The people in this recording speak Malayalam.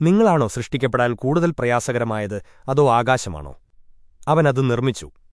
നിങ്ങളാണോ സൃഷ്ടിക്കപ്പെടാൻ കൂടുതൽ പ്രയാസകരമായത് അതോ ആകാശമാണോ? അവനത് നിർമ്മിച്ചു.